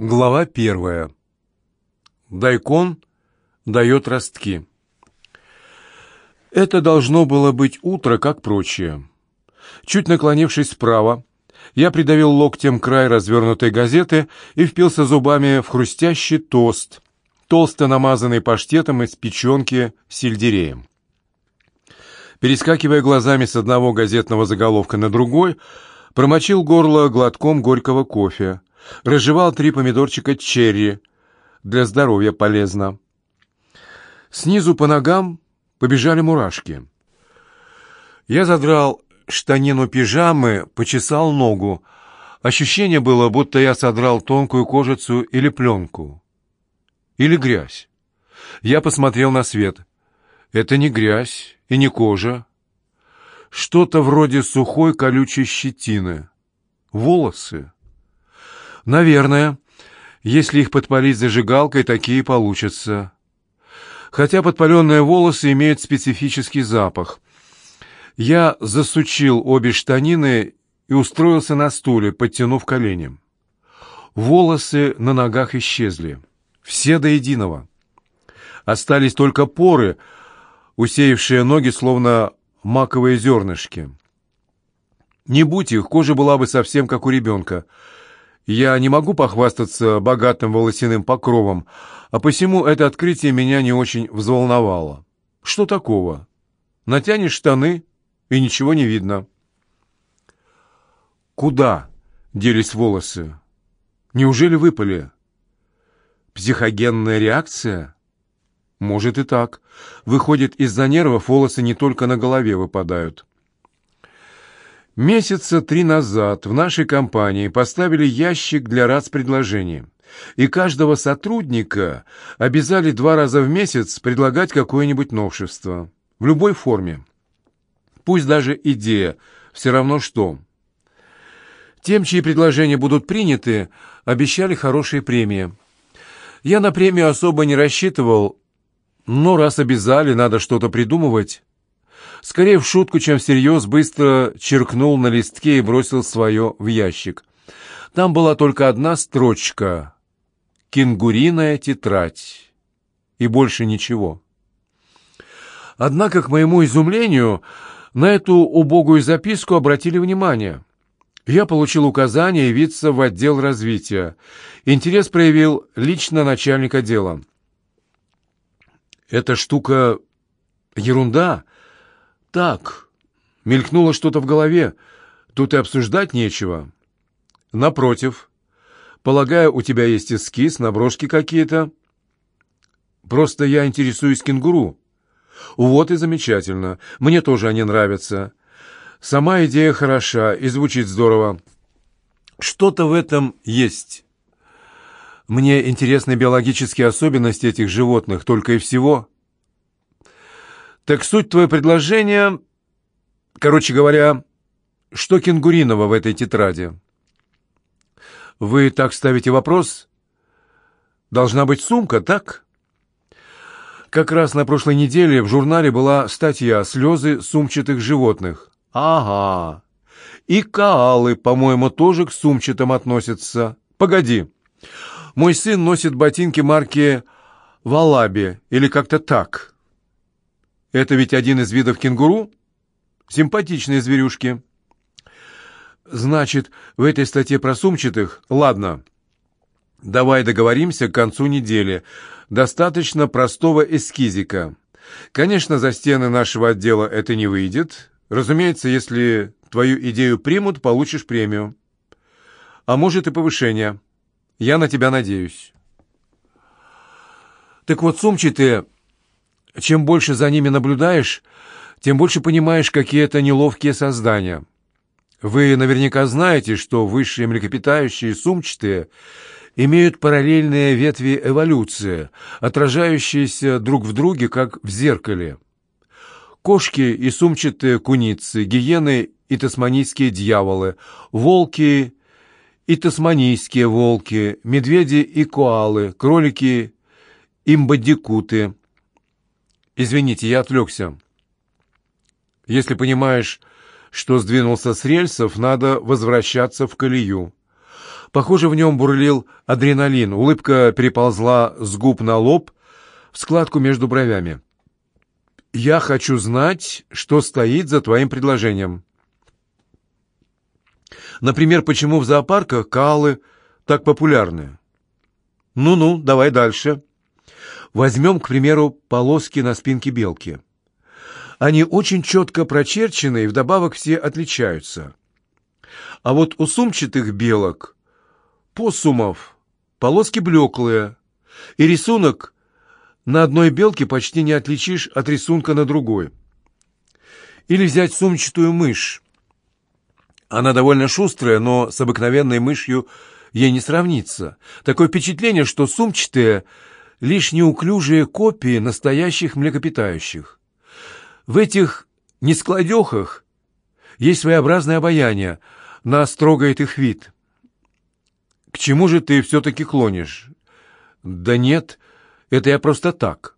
Глава первая. Дайкон дает ростки. Это должно было быть утро, как прочее. Чуть наклонившись вправо, я придавил локтем край развернутой газеты и впился зубами в хрустящий тост, толсто намазанный паштетом из печенки сельдереем. Перескакивая глазами с одного газетного заголовка на другой, промочил горло глотком горького кофе, разжевал три помидорчика черри. Для здоровья полезно. Снизу по ногам побежали мурашки. Я задрал штанину пижамы, почесал ногу. Ощущение было, будто я содрал тонкую кожицу или пленку. Или грязь. Я посмотрел на свет. Это не грязь и не кожа. Что-то вроде сухой колючей щетины. Волосы. Наверное, если их подпалить зажигалкой, такие получатся. Хотя подпаленные волосы имеют специфический запах. Я засучил обе штанины и устроился на стуле, подтянув колени. Волосы на ногах исчезли. Все до единого. Остались только поры, усеявшие ноги, словно маковые зернышки. Не будь их, кожа была бы совсем как у ребенка — я не могу похвастаться богатым волосяным покровом, а посему это открытие меня не очень взволновало. Что такого? Натянешь штаны, и ничего не видно. Куда делись волосы? Неужели выпали? Психогенная реакция? Может и так. Выходит, из-за нервов волосы не только на голове выпадают. Месяца три назад в нашей компании поставили ящик для РАЦ-предложений, и каждого сотрудника обязали два раза в месяц предлагать какое-нибудь новшество, в любой форме. Пусть даже идея, все равно что. Тем, чьи предложения будут приняты, обещали хорошие премии. Я на премию особо не рассчитывал, но раз обязали, надо что-то придумывать. Скорее в шутку, чем всерьез, быстро черкнул на листке и бросил свое в ящик. Там была только одна строчка «Кенгуриная тетрадь» и больше ничего. Однако, к моему изумлению, на эту убогую записку обратили внимание. Я получил указание явиться в отдел развития. Интерес проявил лично начальник отдела. «Эта штука — ерунда», так, мелькнуло что-то в голове. Тут и обсуждать нечего. Напротив, полагаю, у тебя есть эскиз, наброшки какие-то? Просто я интересуюсь кенгуру. Вот и замечательно. Мне тоже они нравятся. Сама идея хороша и звучит здорово. Что-то в этом есть. Мне интересны биологические особенности этих животных, только и всего. Так суть твоего предложения, короче говоря, что кенгуриного в этой тетради? Вы так ставите вопрос? Должна быть сумка, так? Как раз на прошлой неделе в журнале была статья «Слезы сумчатых животных». Ага. И коалы, по-моему, тоже к сумчатым относятся. Погоди. Мой сын носит ботинки марки «Валаби» или как-то так. Это ведь один из видов кенгуру? Симпатичные зверюшки. Значит, в этой статье про сумчатых... Ладно, давай договоримся к концу недели. Достаточно простого эскизика. Конечно, за стены нашего отдела это не выйдет. Разумеется, если твою идею примут, получишь премию. А может и повышение. Я на тебя надеюсь. Так вот, сумчатые чем больше за ними наблюдаешь, тем больше понимаешь, какие это неловкие создания. Вы наверняка знаете, что высшие млекопитающие сумчатые имеют параллельные ветви эволюции, отражающиеся друг в друге, как в зеркале. Кошки и сумчатые куницы, гиены и тасманийские дьяволы, волки и тасманийские волки, медведи и коалы, кролики и мбандикуты – Извините, я отвлекся. Если понимаешь, что сдвинулся с рельсов, надо возвращаться в колею. Похоже, в нем бурлил адреналин. Улыбка переползла с губ на лоб в складку между бровями. «Я хочу знать, что стоит за твоим предложением». Например, почему в зоопарках калы так популярны? Ну-ну, давай дальше. Возьмем, к примеру, полоски на спинке белки. Они очень четко прочерчены и вдобавок все отличаются. А вот у сумчатых белок, посумов, полоски блеклые, и рисунок на одной белке почти не отличишь от рисунка на другой. Или взять сумчатую мышь. Она довольно шустрая, но с обыкновенной мышью ей не сравнится. Такое впечатление, что сумчатые — лишь неуклюжие копии настоящих млекопитающих. В этих нескладехах есть своеобразное обаяние, нас трогает их вид. К чему же ты все-таки клонишь? Да нет, это я просто так.